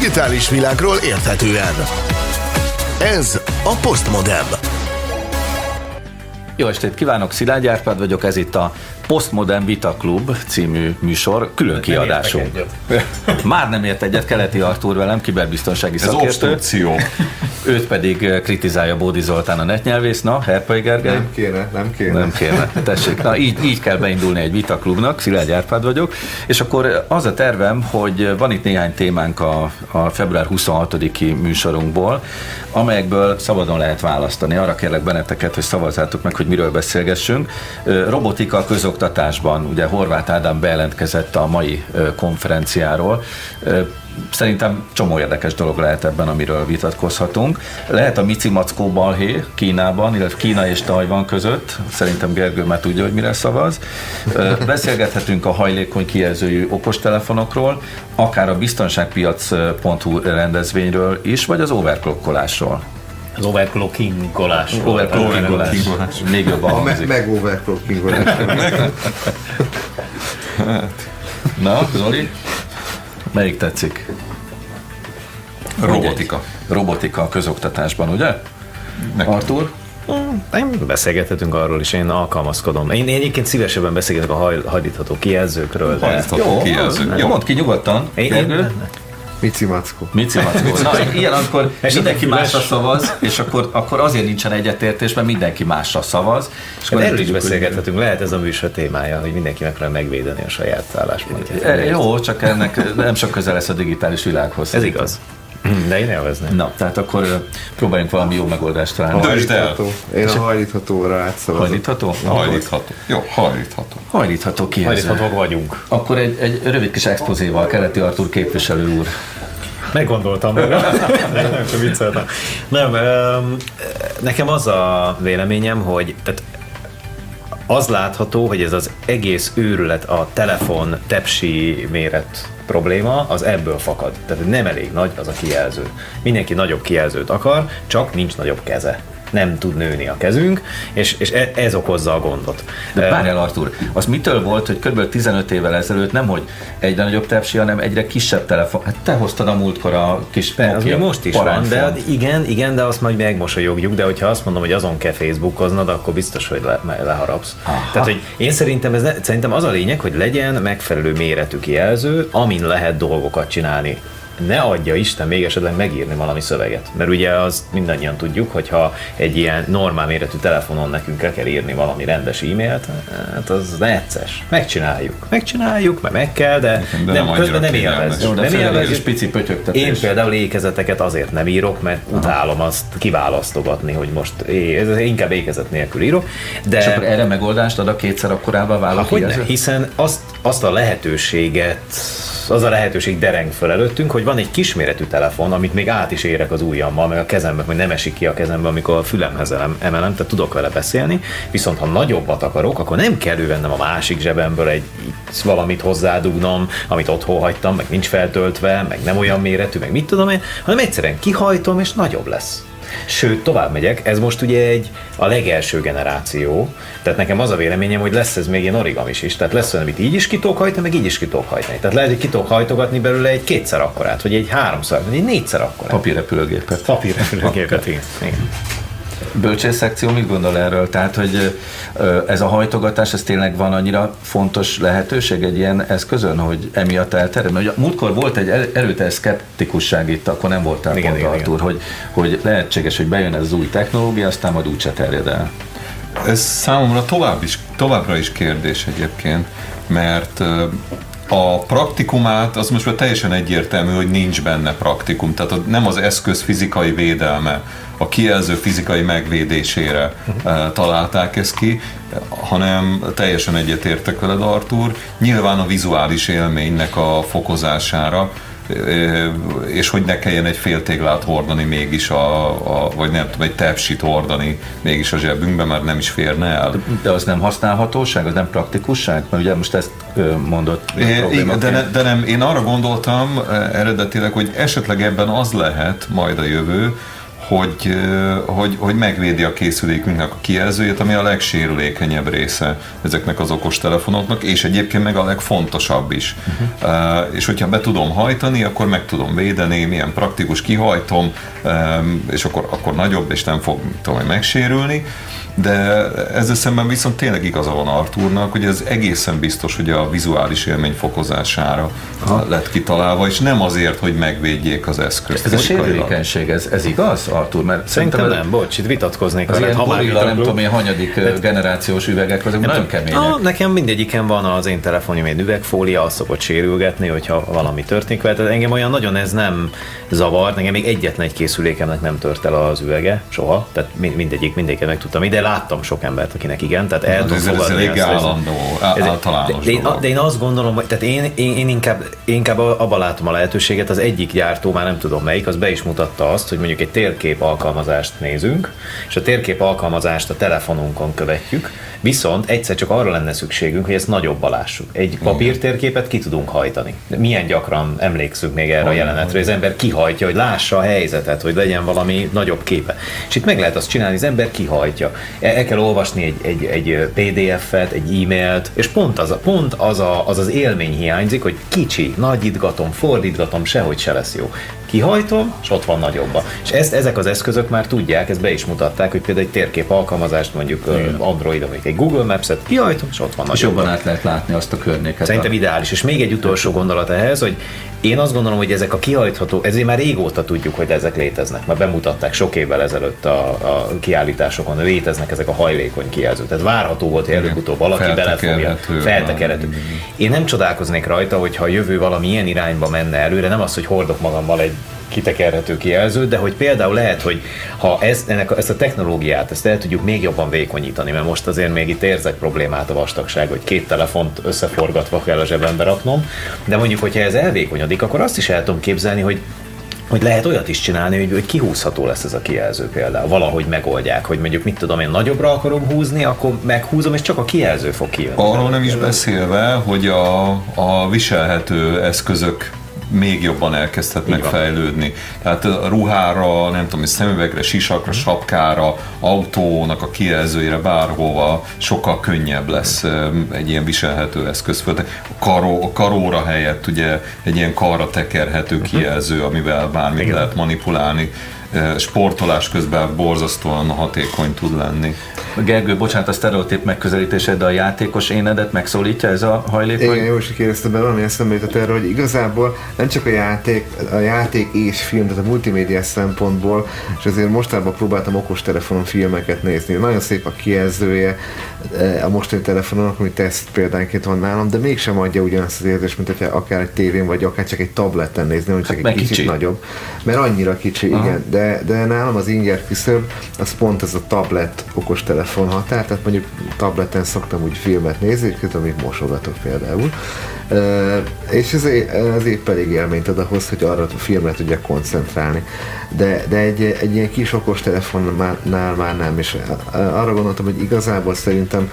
digitális világról érthetően. Ez a Postmodem. Jó estét kívánok, Szilágy Árpád vagyok, ez itt a Postmodern Vita Club című műsor, külön kiadásunk. Már nem ért egyet, Keleti Artúr velem, kiberbiztonsági Ez szakértő. obstrukció. Őt pedig eh, kritizálja Bódi Zoltán a netnyelvész. Na, Herpai Gergely? Nem kéne, nem kéne. Nem kéne, tessék. Na, így, így kell beindulni egy vitaklubnak, Szilágy Árpád vagyok, és akkor az a tervem, hogy van itt néhány témánk a, a február 26-i műsorunkból, amelyekből szabadon lehet választani. Arra kérlek benneteket, hogy szavazzátok meg, hogy miről beszélgessünk. Ö, Robotika a közoktatásban, ugye Horváth Ádám bejelentkezett a mai konferenciáról. Szerintem csomó érdekes dolog lehet ebben, amiről vitatkozhatunk. Lehet a Mici Mackó balhé Kínában, illetve Kína és Tajvan között. Szerintem Gergő már tudja, hogy mire szavaz. Beszélgethetünk a hajlékony kijelzőjű okostelefonokról, akár a biztonságpiac.hu rendezvényről is, vagy az overclockolásról. Az overclockingolás. Overclockingolás. Még jobban hangzik. meg overclocking Na, Zoli? Melyik tetszik? Robotika. Robotika a közoktatásban, ugye? Nekem. Artur? Nem beszélgethetünk arról is, én alkalmazkodom. Én, én egyébként szívesebben beszélgetek a haj, hajlítható kijelzőkről. De... Hajlítható kijelző. Jó, mondd ki nyugodtan. Én, én, Mici Mackó. Mici Mackó. Na, ilyen, amikor És mindenki akkor másra szavaz, és akkor, akkor azért nincsen egyetértés, mert mindenki másra szavaz. És akkor hát nem erről is beszélgethetünk. Lehet ez a műsor témája, hogy mindenki megpróbál megvédeni a saját álláspontját. E, Jó, csak ennek nem sok köze lesz a digitális világhoz. Ez igaz. De én élvezném. Na, tehát akkor próbáljunk valami jó megoldást találni. Döntsd el. Én a hajlíthatóra átszavazok. Hajlítható? Hajlítható. Jó, hajlítható. Hajlítható kijelző. Hajlíthatók vagyunk. Akkor egy, egy rövid kis expozéval, Keleti Artur képviselő úr. Meggondoltam magam. nem, nem. Nem, nekem az a véleményem, hogy tehát az látható, hogy ez az egész őrület, a telefon tepsi méret probléma, az ebből fakad. Tehát nem elég nagy az a kijelző. Mindenki nagyobb kijelzőt akar, csak nincs nagyobb keze. Nem tud nőni a kezünk, és, és e- ez okozza a gondot. De Öm, várjál Artur, az mitől volt, hogy kb. 15 évvel ezelőtt nem, hogy egyre nagyobb tepsi, hanem egyre kisebb telefon. Hát te hoztad a múltkor a kis az még most is van, de hát igen, igen, de azt majd megmosolyogjuk, de hogyha azt mondom, hogy azon kell Facebookoznod, akkor biztos, hogy le, leharapsz. Aha. Tehát, hogy én szerintem, ez ne, szerintem az a lényeg, hogy legyen megfelelő méretű kijelző, amin lehet dolgokat csinálni. Ne adja Isten még esetleg megírni valami szöveget. Mert ugye az mindannyian tudjuk, hogyha egy ilyen normál méretű telefonon nekünk el kell írni valami rendes e-mailt, hát az necces. Megcsináljuk. Megcsináljuk, mert meg kell, de, De nem, nem közben nem élvezzük. Nem élvezzük. pici. Én például ékezeteket azért nem írok, mert utálom azt kiválasztogatni, hogy most é, ez inkább ékezet nélkül írok, de És akkor erre megoldást ad a kétszer akkorával váló Hát, hogy ne, kijelző? hiszen azt, azt a lehetőséget, az a lehetőség dereng föl előttünk, hogy van egy kisméretű telefon, amit még át is érek az ujjammal, meg a kezembe, hogy nem esik ki a kezembe, amikor a fülemhez elem- emelem, tehát tudok vele beszélni, viszont ha nagyobbat akarok, akkor nem kell vennem a másik zsebemből egy valamit hozzádugnom, amit otthon hagytam, meg nincs feltöltve, meg nem olyan méretű, meg mit tudom én, hanem egyszerűen kihajtom, és nagyobb lesz. Sőt, tovább megyek, ez most ugye egy a legelső generáció, tehát nekem az a véleményem, hogy lesz ez még ilyen origamis is, tehát lesz olyan, amit így is ki tudok hajtani, meg így is ki tudok hajtani. Tehát lehet, hogy ki tudok hajtogatni belőle egy kétszer akkorát, vagy egy háromszor, vagy egy négyszer akkorát. Papírrepülőgépet. Papírrepülőgépet, igen. igen. Bölcsész szekció mit gondol erről? Tehát, hogy ez a hajtogatás, ez tényleg van annyira fontos lehetőség egy ilyen eszközön, hogy emiatt elterjed? Mert ugye múltkor volt egy el- erőteljes szkeptikusság itt, akkor nem voltál Igen, pont igen, Artur, hogy, hogy lehetséges, hogy bejön ez az új technológia, aztán majd úgyse terjed el. Ez számomra tovább is, továbbra is kérdés egyébként, mert a praktikumát, az most már teljesen egyértelmű, hogy nincs benne praktikum. Tehát nem az eszköz fizikai védelme, a kijelző fizikai megvédésére ö, találták ezt ki, hanem teljesen egyetértek veled, Artur. Nyilván a vizuális élménynek a fokozására, és hogy ne kelljen egy féltéglát hordani mégis, a, a, vagy nem tudom, egy tepsit hordani mégis a zsebünkbe, mert nem is férne el. De az nem használhatóság, az nem praktikusság? Mert ugye most ezt mondott É, de, ne, de nem, én arra gondoltam eredetileg, hogy esetleg ebben az lehet majd a jövő, hogy, hogy, hogy megvédi a készülékünknek a kijelzőjét, ami a legsérülékenyebb része ezeknek az okostelefonoknak, és egyébként meg a legfontosabb is. Uh-huh. Uh, és hogyha be tudom hajtani, akkor meg tudom védeni, milyen praktikus kihajtom, um, és akkor, akkor nagyobb, és nem fog tudom, megsérülni. De ezzel szemben viszont tényleg igaza van Artúrnak, hogy ez egészen biztos, hogy a vizuális élmény fokozására Aha. lett kitalálva, és nem azért, hogy megvédjék az eszközt. Ez a sérülékenység, ez, ez igaz, Artur? Mert Szerintem ez- nem, bocs, itt vitatkoznék. Az veled, ilyen gorilla, nem tudom én, hanyadik ö, generációs üvegek, azok nagyon kemények. Ah, nekem mindegyiken van az én telefonjom egy üvegfólia, az szokott sérülgetni, hogyha valami történik vele. Tehát engem olyan nagyon ez nem zavar, nekem még egyetlen egy készülékemnek nem tört el az üvege, soha. Tehát mi- mindegyik, mindegyiket meg tudtam, de láttam sok embert, akinek igen, tehát el tudom ez- ez fogadni azt, hogy- állandó, Ez- általános de, én, de én azt gondolom, hogy tehát én, én, én inkább, inkább abban látom a lehetőséget, az egyik gyártó, már nem tudom melyik, az be is mutatta azt, hogy mondjuk egy térkép alkalmazást nézünk, és a térkép alkalmazást a telefonunkon követjük, viszont egyszer csak arra lenne szükségünk, hogy ezt nagyobb lássuk. Egy papírtérképet ki tudunk hajtani. De milyen gyakran emlékszünk még erre a jelenetre, hogy az ember kihajtja, hogy lássa a helyzetet, hogy legyen valami nagyobb képe. És itt meg lehet azt csinálni, az ember kihajtja. El, el kell olvasni egy, egy, egy PDF-et, egy e-mailt, és pont az, a, pont az, a, az az élmény hiányzik, hogy kicsi, nagyítgatom, fordítgatom, sehogy se lesz jó. Kihajtom, és ott van nagyobba. És ezt, ezek az eszközök már tudják, ezt be is mutatták, hogy például egy térkép alkalmazást, mondjuk ö, Androidon, mondjuk egy Google Maps-et, kihajtom, és ott van És nagyobba. jobban át lehet látni azt a környéket. Szerintem ideális. És még egy utolsó gondolat ehhez, hogy én azt gondolom, hogy ezek a kihajtható, ezért már régóta tudjuk, hogy ezek léteznek. Már bemutatták sok évvel ezelőtt a, a kiállításokon, hogy léteznek ezek a hajlékony kijelzők. Tehát várható volt, hogy előbb-utóbb valaki belefogja. Feltekerhető. Én nem csodálkoznék rajta, hogyha a jövő valami ilyen irányba menne előre, nem az, hogy hordok magammal egy kitekerhető kijelzőt, de hogy például lehet, hogy ha ezt, ennek, a- ezt a technológiát, ezt el tudjuk még jobban vékonyítani, mert most azért még itt érzek problémát a vastagság, hogy két telefont összeforgatva kell a zsebembe raknom, de mondjuk, hogyha ez elvékonyodik, akkor azt is el tudom képzelni, hogy hogy lehet olyat is csinálni, hogy, hogy kihúzható lesz ez a kijelző például. Valahogy megoldják, hogy mondjuk mit tudom én, nagyobbra akarom húzni, akkor meghúzom, és csak a kijelző fog kijönni. Arról nem is beszélve, hogy a, a viselhető eszközök még jobban elkezdhetnek fejlődni. Tehát a ruhára, nem tudom, szemüvegre, sisakra, sapkára, autónak a kijelzőire, bárhova sokkal könnyebb lesz em, egy ilyen viselhető eszköz. A, karó, a karóra helyett ugye egy ilyen karra tekerhető kijelző, amivel bármit Igen. lehet manipulálni. Sportolás közben borzasztóan hatékony tud lenni. Gergő, bocsánat, a sztereotíp megközelítésed, de a játékos énedet megszólítja ez a hajlékony? Igen, jó, is kérdezte be, valami eszembe jutott erre, hogy igazából nem csak a játék, a játék és film, tehát a multimédia szempontból, és azért mostában próbáltam okostelefonon filmeket nézni. Nagyon szép a kijelzője eh, a mostani telefonon, ami teszt példánként van nálam, de mégsem adja ugyanazt az érzést, mint hogyha akár egy tévén, vagy akár csak egy tableten nézni, hogy csak Hát egy kicsit kicsi. nagyobb. Mert annyira kicsi, Aha. igen. De, de nálam az inger küszöb, az pont ez a tablet okostelefon határ, tehát mondjuk tableten szoktam úgy filmet nézni, közben még mosogatok például. Ö, és ez, ez épp elég élményt ad ahhoz, hogy arra a filmre tudjak koncentrálni. De, de egy, egy ilyen kis okostelefonnál már nem, és arra gondoltam, hogy igazából szerintem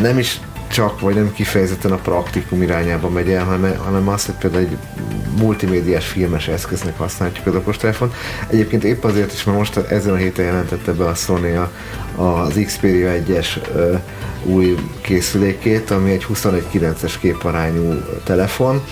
nem is csak, vagy nem kifejezetten a praktikum irányába megy el, hanem, hanem azt, hogy például egy multimédiás filmes eszköznek használhatjuk az okostelefont. Egyébként épp azért is, mert most ezen a héten jelentette be a Sony a, az Xperia 1-es ö, új készülékét, ami egy 21.9-es képarányú telefon,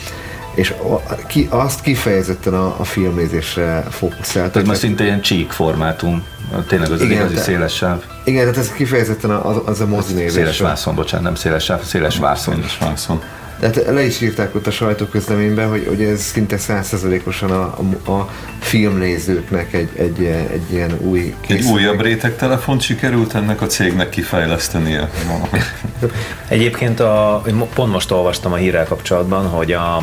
és a, ki, azt kifejezetten a, a filmnézésre fókuszált. Tehát már szinte ilyen csík formátum, tényleg az, Igen, igazi széles sáv. Igen, tehát ez kifejezetten az, az a mozi nézés. Széles vászon, bocsánat, nem széles sáv, széles vászon. Széles vászon. De hát le is írták ott a sajtóközleményben, hogy, hogy ez szinte százszerzalékosan a, a, a filmnézőknek egy, egy, egy ilyen új Egy újabb réteg telefont sikerült ennek a cégnek kifejlesztenie. Egyébként a, pont most olvastam a hírrel kapcsolatban, hogy a,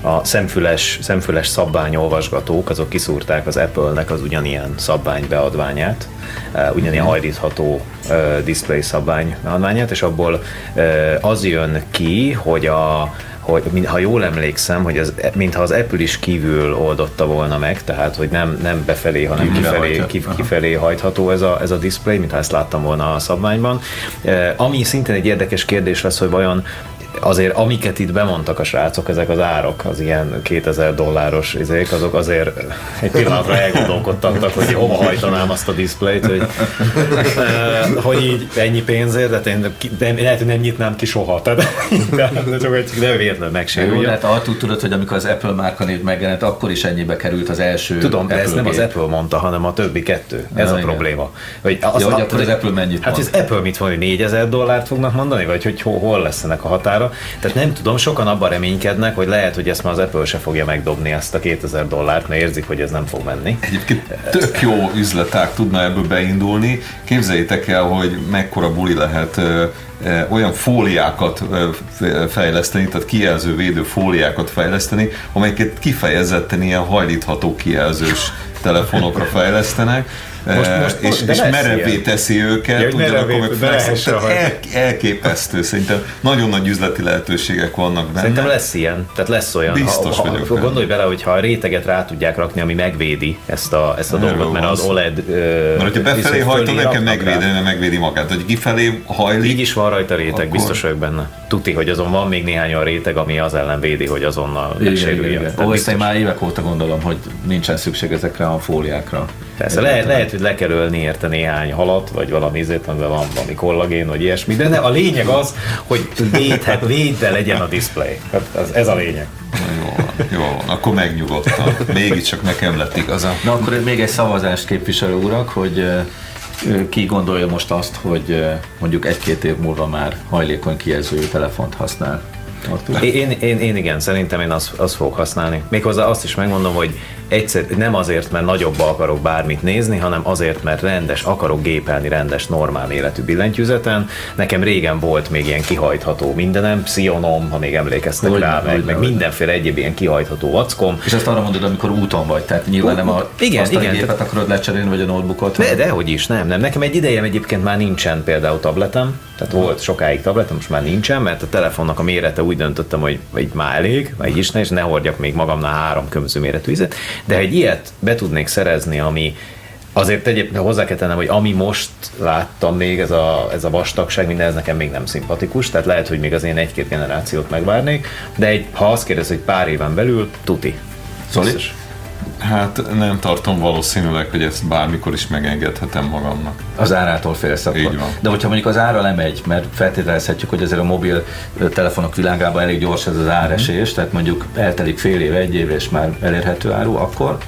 a szemfüles, szemfüles szabványolvasgatók, azok kiszúrták az Apple-nek az ugyanilyen szabványbeadványát, ugyanilyen hajlítható uh, display szabványbeadványát, és abból uh, az jön ki, hogy a hogy ha jól emlékszem, hogy az, mintha az Apple is kívül oldotta volna meg, tehát hogy nem, nem befelé, hanem kifelé, kifelé hajtható ez a, ez a display, mintha ezt láttam volna a szabványban. Ami szintén egy érdekes kérdés lesz, hogy vajon azért amiket itt bemondtak a srácok, ezek az árak, az ilyen 2000 dolláros izék, azok azért egy pillanatra elgondolkodtak, hogy hova hajtanám azt a diszplayt, hogy, eh, hogy így ennyi pénzért, de én de lehet, hogy nem nyitnám ki soha, tehát de csak egy nem véletlenül Jó, megsérüljön. lehet, arra tudod, hogy amikor az Apple márkanév megjelent, akkor is ennyibe került az első Tudom, de Apple ezt nem az. Apple mondta, hanem a többi kettő. Ez Ja, a igen. probléma. Hogy az, Ja, hogy akkor az Apple mennyit Hát mond? az Apple mit mond, hogy 4000 dollárt fognak mondani, vagy hogy hol, hol lesz ennek a határa. Tehát nem tudom, sokan abban reménykednek, hogy lehet, hogy ezt már az Apple se fogja megdobni ezt a 2000 dollárt, mert érzik, hogy ez nem fog menni. Egyébként tök jó üzleták tudna ebből beindulni. Képzeljétek el, hogy mekkora buli lehet olyan fóliákat fejleszteni, tehát kijelző védő fóliákat fejleszteni, amelyeket kifejezetten ilyen hajlítható kijelzős telefonokra fejlesztenek, Most- eh, most- és, és merevé ilyen. teszi őket, Ja, hogy ugyanakkor meg el, elképesztő, szerintem nagyon nagy üzleti lehetőségek vannak benne. Szerintem lesz ilyen, tehát lesz olyan. Biztos ha, vagyok ha, benne. Gondolj bele, hogy ha a réteget rá tudják rakni, ami megvédi ezt a, ezt a Erről dolgot, mert az. OLED... Ö, Mert hogyha befelé nekem raknak rá. megvédeni, mert megvédi magát. Hogy kifelé hajlik, Így is van rajta réteg, Akkor- biztos vagyok benne. Tuti, hogy azon van még néhány olyan réteg, ami az ellen védi, hogy azonnal megsérüljön. Ó, ezt én már évek óta gondolom, hogy nincsen szükség ezekre a fóliákra. Persze, lehet, lehet, hogy le kell ölni érte néhány halat, vagy valami izét, amiben van valami kollagén, vagy ilyesmi, de ne, a lényeg az, hogy védhet, védve legyen a display. Hát ez, ez a lényeg. Jó van, jó van, akkor megnyugodtam. Mégiscsak nekem lett igaza. Na akkor még egy szavazást képviselő urak, hogy ki gondolja most azt, hogy mondjuk egy-két év múlva már hajlékony kijelző telefont használ. Én, én, én igen, szerintem én azt, azt fogok használni. Méghozzá azt is megmondom, hogy egyszer nem azért, mert nagyobba akarok bármit nézni, hanem azért, mert rendes, akarok gépelni rendes, normál méretű billentyűzeten. Nekem régen volt még ilyen kihajtható mindenem, Psionom, ha még emlékeztek Hogyne, rá, meg, meg mindenféle egyéb ilyen kihajtható vackom. És azt arra mondod, amikor úton vagy, tehát nyilván nem a Igen, asztali igen, gépet tehát- akarod lecserélni, vagy a notebookot. De, hanem- dehogy is, nem, nem. Nekem egy idejem egyébként már nincsen például tabletem, tehát volt sokáig tabletem, most már nincsen, mert a telefonnak a mérete úgy döntöttem, hogy így már elég, így is ne, és ne hordjak még magamnál három különböző méretű izet, de egy ilyet be tudnék szerezni, ami Azért egyébként hozzá kell tennem, hogy ami most láttam még, ez a, ez a vastagság, minden ez nekem még nem szimpatikus, tehát lehet, hogy még az én egy-két generációt megvárnék, de egy, ha azt kérdez, hogy pár éven belül, tuti. Zoli? Hát nem tartom valószínűleg, hogy ezt bármikor is megengedhetem magamnak. Az árától félsz akkor. Így van. De hogyha mondjuk az ára lemegy, mert feltételezhetjük, hogy azért a mobil telefonok világában elég gyors ez az áresés, tehát mondjuk eltelik fél év, egy év, és már elérhető áru, akkor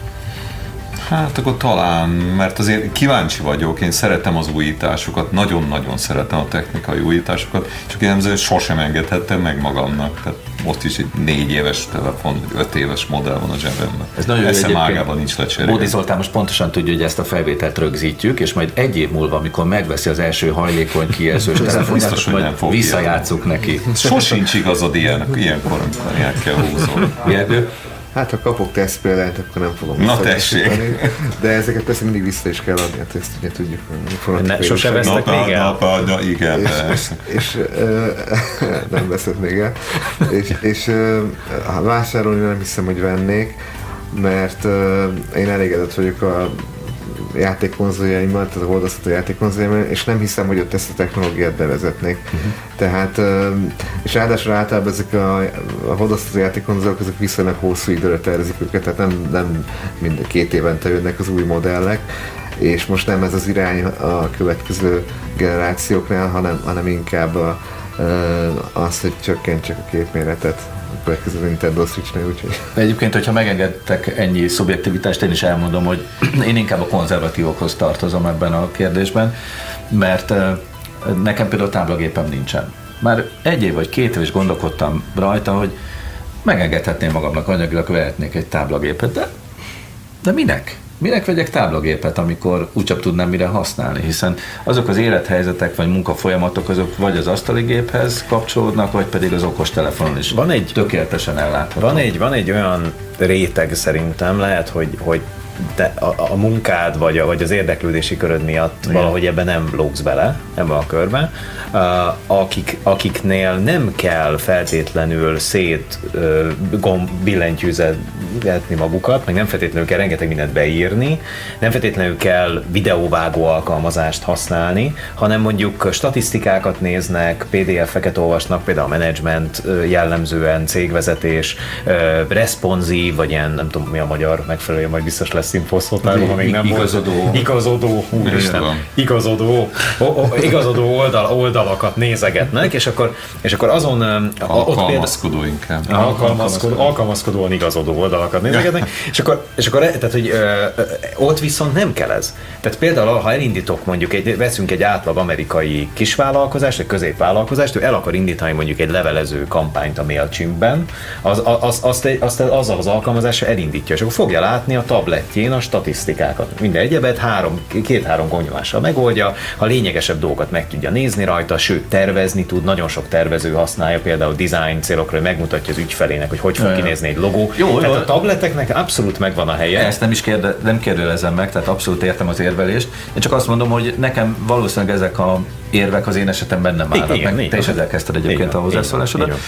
Hát akkor talán, mert azért kíváncsi vagyok, én szeretem az újításokat, nagyon-nagyon szeretem a technikai újításokat, csak én nem sosem engedhettem meg magamnak. Tehát most is egy négy éves telefon, vagy öt éves modell van a zsebemben. Ez nagyon Eszem ágában nincs lecserélve. Bódi Zoltán most pontosan tudja, hogy ezt a felvételt rögzítjük, és majd egy év múlva, amikor megveszi az első hajlékony kijelzős telefonját, biztos, hogy nem fog visszajátszuk neki. Sosincs igazad ilyen, ilyenkor, amikor ilyen kell húzol. Gergő? Hát ha kapok teszt példányt, akkor nem fogom Na visszagyártani. De ezeket persze mindig vissza is kell adni, hát ezt ugye tudjuk. Ne, sose vesztek Napa, még el? napa, na, igen, és, és ö, nem veszett még el. És, és ö, ha vásárolni nem hiszem, hogy vennék, mert ö, én elégedett vagyok a játékkonzoljaimmal, tehát a hordozható játékkonzoljaimmal, és nem hiszem, hogy ott ezt a technológiát bevezetnék. Uh-huh. Tehát, és ráadásul általában ezek a, a hordozható játékkonzolok, ezek viszonylag hosszú időre tervezik őket, tehát nem, nem mind két évente jönnek az új modellek, és most nem ez az irány a következő generációknál, hanem, hanem inkább a, az, hogy csökkentsek a képméretet következő Nintendo Switch-nél, úgyhogy Egyébként, hogyha megengedtek ennyi szubjektivitást, én is elmondom, hogy én inkább a konzervatívokhoz tartozom ebben a kérdésben, mert nekem például táblagépem nincsen. Már egy év vagy két év is gondolkodtam rajta, hogy megengedhetném magamnak anyagilag, vehetnék egy táblagépet, de, de minek? Minek vegyek táblagépet, amikor úgysem tudnám mire használni, hiszen azok az élethelyzetek vagy munkafolyamatok azok vagy az asztali géphez kapcsolódnak, vagy pedig az okostelefonon is Van egy- tökéletesen ellátható. Van egy, van egy olyan réteg szerintem, lehet, hogy, hogy te a, a munkád vagy, a, vagy az érdeklődési köröd miatt Igen. valahogy ebben nem lógsz bele, ebbe a körbe, uh, akik, akiknél nem kell feltétlenül szét uh, gomb, magukat, meg nem feltétlenül kell rengeteg mindent beírni, nem feltétlenül kell videóvágó alkalmazást használni, hanem mondjuk statisztikákat néznek, PDF-eket olvasnak, például a management jellemzően, cégvezetés, responsív, vagy ilyen, nem tudom mi a magyar megfelelő, majd biztos lesz infoszótáró, ha még nem igazodó. volt. Igazodó. Úristen. Igazodó. Igazodó oldal, oldalakat nézegetnek, és akkor, és akkor azon... Alkalmazkodó inkább. Alkalmazkodó, alkalmazkodóan igazodó oldalakat nézegetnek, és akkor, és akkor tehát, hogy ö, ott viszont nem kell ez. Tehát például, ha elindítok mondjuk, egy, veszünk egy átlag amerikai kisvállalkozást, egy középvállalkozást, ő el akar indítani mondjuk egy levelező kampányt a MailChimp-ben, az, az, azt, azt, azt azzal az alkalmazással elindítja, és akkor fogja látni a tabletjén a statisztikákat. Minden egyebet három, két-három gonyolással megoldja, ha lényegesebb dolgokat meg tudja nézni rajta, sőt tervezni tud, nagyon sok tervező használja, például design célokra, hogy megmutatja az ügyfelének, hogy hogy fog kinézni egy logó. Jó, Tehát jó. a tableteknek abszolút megvan a helye. Ezt nem is kérde, nem kérdőlezem meg, tehát abszolút értem az érvelést. Én csak azt mondom, hogy nekem valószínűleg ezek a érvek az én esetemben nem állnak Igen, meg. így Te is ezzel kezdted egyébként a van, így hozzászólásodat.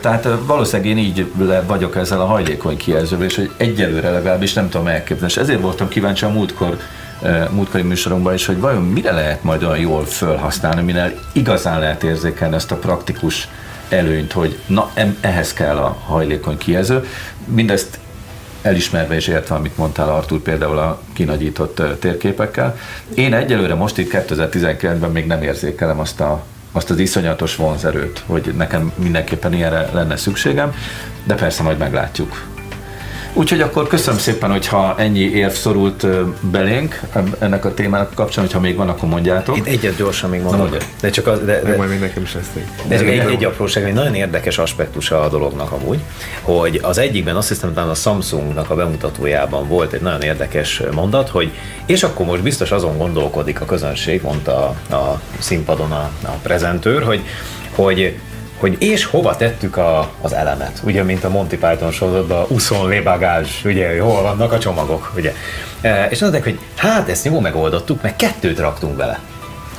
Tehát valószínűleg én így vagyok ezzel a hajlékony kijelzővel, és hogy egyelőre legalábbis nem tudom elképzelni. És ezért voltam kíváncsi a múltkor ö, múltkori műsorunkban is, hogy vajon mire lehet majd olyan jól felhasználni, minél igazán lehet érzékelni ezt a praktikus előnyt, hogy na ehhez kell a hajlékony kijelző. Mindezt elismerve és értve, amit mondtál Artur például a kinagyított ö, térképekkel. Én egyelőre most itt 2019-ben még nem érzékelem azt a azt az iszonyatos vonzerőt, hogy nekem mindenképpen ilyenre lenne szükségem, de persze majd meglátjuk. Úgyhogy akkor köszönöm szépen, hogyha ennyi érv szorult belénk ennek a témának kapcsán, hogyha még van, akkor mondjátok. Én egyet gyorsan még mondom, mondja. de csak az, de, Meg de, majd még nekem is lesz egy. de csak egy, egy apróság, egy nagyon érdekes aspektusa a dolognak amúgy, hogy az egyikben azt hiszem, talán a Samsungnak a bemutatójában volt egy nagyon érdekes mondat, hogy és akkor most biztos azon gondolkodik a közönség, mondta a, a színpadon a, a prezentőr, hogy, hogy hogy és hova tettük a, az elemet, ugye, mint a Monty Python sorozatban, uszon lébagázs, ugye, hol vannak a csomagok, ugye. E, és mondták, hogy hát ezt jól megoldottuk, mert kettőt raktunk bele.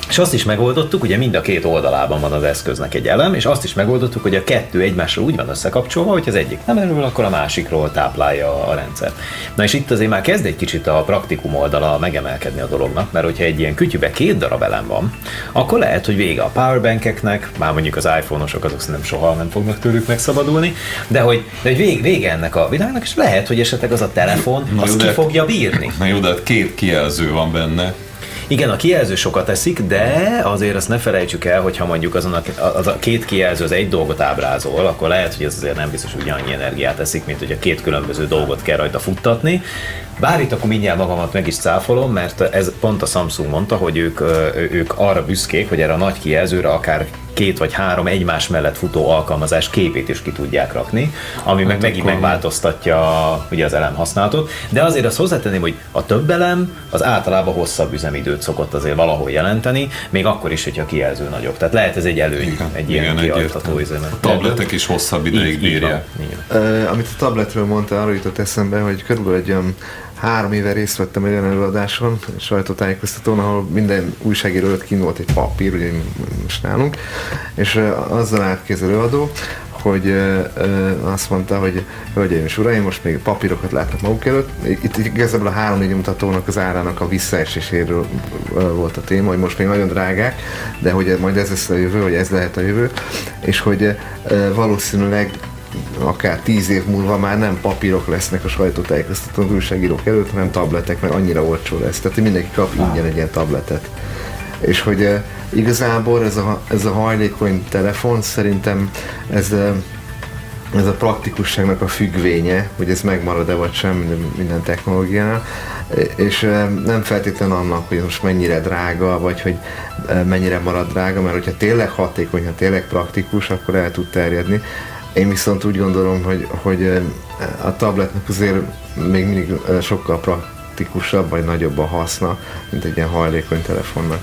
És azt is megoldottuk, ugye mind a két oldalában van az eszköznek egy elem, és azt is megoldottuk, hogy a kettő egymásra úgy van összekapcsolva, hogy az egyik nem erről, akkor a másikról táplálja a rendszer. Na és itt azért már kezd egy kicsit a praktikum oldala megemelkedni a dolognak, mert hogyha egy ilyen kütyübe két darab elem van, akkor lehet, hogy vége a powerbankeknek, már mondjuk az iPhone-osok azok szerintem soha nem fognak tőlük megszabadulni, de hogy, de hogy vége, vége ennek a világnak, és lehet, hogy esetleg az a telefon, Na az jó, ki de- fogja bírni. Na jó, de hát két kijelző van benne. Igen, a kijelző sokat teszik, de azért azt ne felejtsük el, hogyha mondjuk azon a, az a két kijelző az egy dolgot ábrázol, akkor lehet, hogy ez azért nem biztos, hogy annyi energiát teszik, mint hogy a két különböző dolgot kell rajta futtatni. Bár itt akkor mindjárt magamat meg is cáfolom, mert ez pont a Samsung mondta, hogy ők, ők arra büszkék, hogy erre a nagy kijelzőre akár két vagy három egymás mellett futó alkalmazás képét is ki tudják rakni, ami meg megint megváltoztatja ugye az elem használatot, de azért azt hozzátenném, hogy a több elem az általában hosszabb üzemidőt szokott azért valahol jelenteni, még akkor is, hogyha a kijelző nagyobb. Tehát lehet ez egy előny, Igen, egy ilyen igen, egyértelmű. üzemet. A tabletek is hosszabb ideig bírják. Uh, amit a tabletről mondta, arra jutott eszembe, hogy körülbelül egy olyan három éve részt vettem egy olyan előadáson, sajtótájékoztatón, ahol minden újságíró előtt kín volt egy papír, ugye most nálunk, és azzal állt ki az előadó, hogy uh, azt mondta, hogy hölgyeim és uraim, most még papírokat látnak maguk előtt. Itt igazából a 3-4 mutatónak az árának a visszaeséséről volt a téma, hogy most még nagyon drágák, de hogy majd ez lesz a jövő, hogy ez lehet a jövő, és hogy uh, valószínűleg akár tíz év múlva már nem papírok lesznek a sajtótájékoztatón újságírók előtt, hanem tabletek, mert annyira olcsó lesz. Tehát mindenki kap ingyen egy ilyen tabletet. És hogy eh, igazából ez a, ez a hajlékony telefon szerintem ez, eh, ez a praktikusságnak a függvénye, hogy ez megmarad-e vagy sem minden, minden technológiánál, és eh, nem feltétlen annak, hogy most mennyire drága, vagy hogy mennyire marad drága, mert hogyha tényleg hatékony, ha tényleg praktikus, akkor el tud terjedni. Én viszont úgy gondolom, hogy, hogy eh, a tabletnek azért még mindig eh, sokkal praktikusabb, vagy nagyobb a haszna, mint egy ilyen hajlékony telefonnak.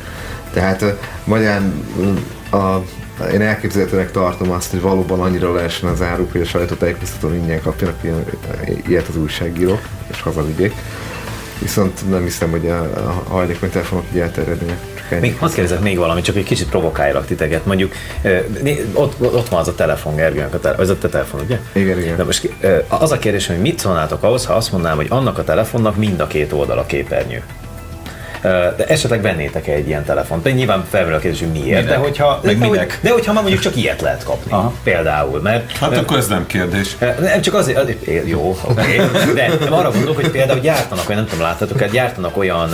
Tehát eh, magyarán mm, a, én elképzelhetőnek tartom azt, hogy valóban annyira lehessen az áruk, hogy a sajtótájékoztatón ingyen kapjanak ilyen, ilyet az újságírók, és hazavigyék. Viszont nem hiszem, hogy a, a hajlékony telefonok így elterjednének. Még, hadd kérdezek még valamit, csak egy kicsit provokáljak titeket. Mondjuk ott, ott van az a telefon, Gergőnek a telefon, ez a te telefon, ugye? Igen, igen. De most az a kérdés, hogy mit szólnátok ahhoz, ha azt mondanám, hogy annak a telefonnak mind a két oldala képernyő de esetleg vennétek egy ilyen telefont. De nyilván felmerül a kérdés, hogy miért, minek? de hogyha, Meg de, minek? de hogyha már mondjuk csak ilyet lehet kapni, Aha. például. Mert, hát akkor ez nem kérdés. Nem csak azért, azért jó, okay, de arra gondolok, hogy például gyártanak, vagy nem tudom, láttatok, hát gyártanak olyan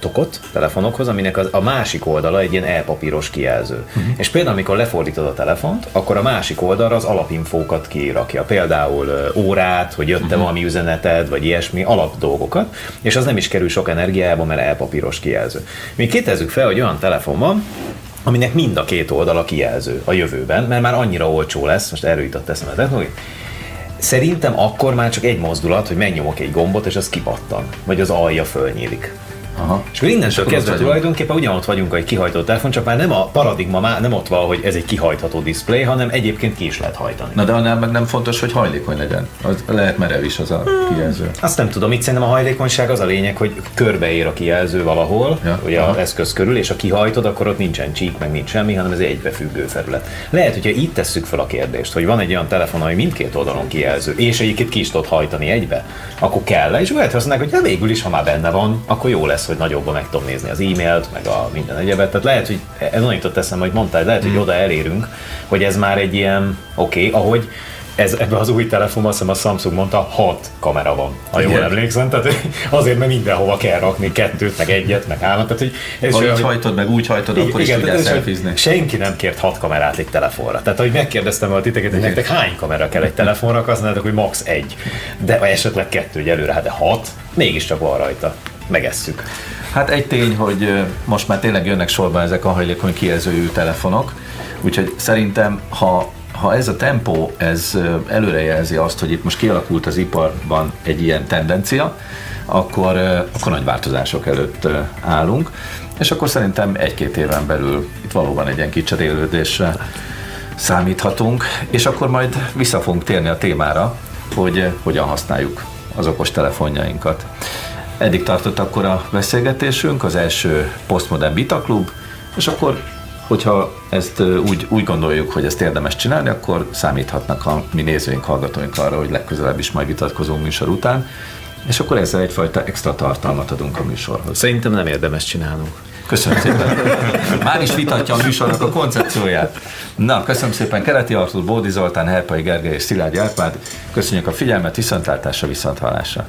tokot telefonokhoz, aminek az, a másik oldala egy ilyen elpapíros kijelző. Uh-huh. És például, amikor lefordítod a telefont, akkor a másik oldalra az alapinfókat kirakja. Például órát, hogy jött-e uh-huh. valami üzeneted, vagy ilyesmi alap dolgokat, és az nem is kerül sok energiába, mert elpapíros hivatalos kijelző. Mi kétezzük fel, hogy olyan telefon van, aminek mind a két oldala kijelző a jövőben, mert már annyira olcsó lesz, most erről jutott eszembe a technológia, Szerintem akkor már csak egy mozdulat, hogy megnyomok egy gombot, és az kipattan, vagy az alja fölnyílik. Aha. És akkor innentől kezdve tulajdonképpen ugyanott vagyunk, egy kihajtó telefon, csak már nem a paradigma már nem ott van, hogy ez egy kihajtható display, hanem egyébként ki is lehet hajtani. Na de annál meg nem fontos, hogy hajlékony legyen. Az lehet merev is az a kijelző. Azt nem tudom, itt szerintem a hajlékonyság az a lényeg, hogy körbeér a kijelző valahol, ja. ugye az eszköz körül, és ha kihajtod, akkor ott nincsen csík, meg nincs semmi, hanem ez egy egybefüggő felület. Lehet, hogyha itt tesszük fel a kérdést, hogy van egy olyan telefon, ami mindkét oldalon kijelző, és egyébként ki is tudod hajtani egybe, akkor kell és lehet, hogy hogy ja, végül is, ha már benne van, akkor jó lesz, hogy nagyobban meg tudom nézni az e-mailt, meg a minden egyebet. Tehát lehet, hogy ez olyan jutott eszembe, hogy mondtál, lehet, hogy hmm. oda elérünk, hogy ez már egy ilyen, oké, okay, ahogy ez, ebben az új telefonban, azt hiszem a Samsung mondta, hat kamera van, ha jól Igen. emlékszem, tehát azért, mert mindenhova kell rakni kettőt, meg egyet, meg hármat. Tehát, hogy ez ha így hajtod, meg úgy hajtod, igen, akkor is tudjál szelfizni. Senki nem kért hat kamerát egy telefonra. Tehát, ahogy megkérdeztem a titeket, hogy nektek hány kamera kell egy telefonra, azt mondjátok, hogy max. egy. De esetleg kettő, hogy előre, hát de hat, mégiscsak van rajta. Megesszük. Hát egy tény, hogy most már tényleg jönnek sorban ezek a hajlékony kijelzőjű telefonok, úgyhogy szerintem, ha ha ez a tempó, ez előrejelzi azt, hogy itt most kialakult az iparban egy ilyen tendencia, akkor, akkor nagy változások előtt állunk, és akkor szerintem egy-két éven belül itt valóban egy ilyen kicserélődésre számíthatunk, és akkor majd vissza fogunk térni a témára, hogy hogyan használjuk az okos telefonjainkat. Eddig tartott akkor a beszélgetésünk, az első Postmodern Vita Club, és akkor, hogyha ezt úgy, úgy gondoljuk, hogy ezt érdemes csinálni, akkor számíthatnak a mi nézőink, hallgatóink arra, hogy legközelebb is majd vitatkozunk műsor után, és akkor ezzel egyfajta extra tartalmat adunk a műsorhoz. Szerintem nem érdemes csinálnunk. Köszönöm szépen. Már is vitatja a műsornak a koncepcióját. Na, köszönöm szépen Keleti Artur, Bódi Zoltán, Herpai Gergely és Szilágy Árpád. Köszönjük a figyelmet, viszontlátásra, viszonthallásra.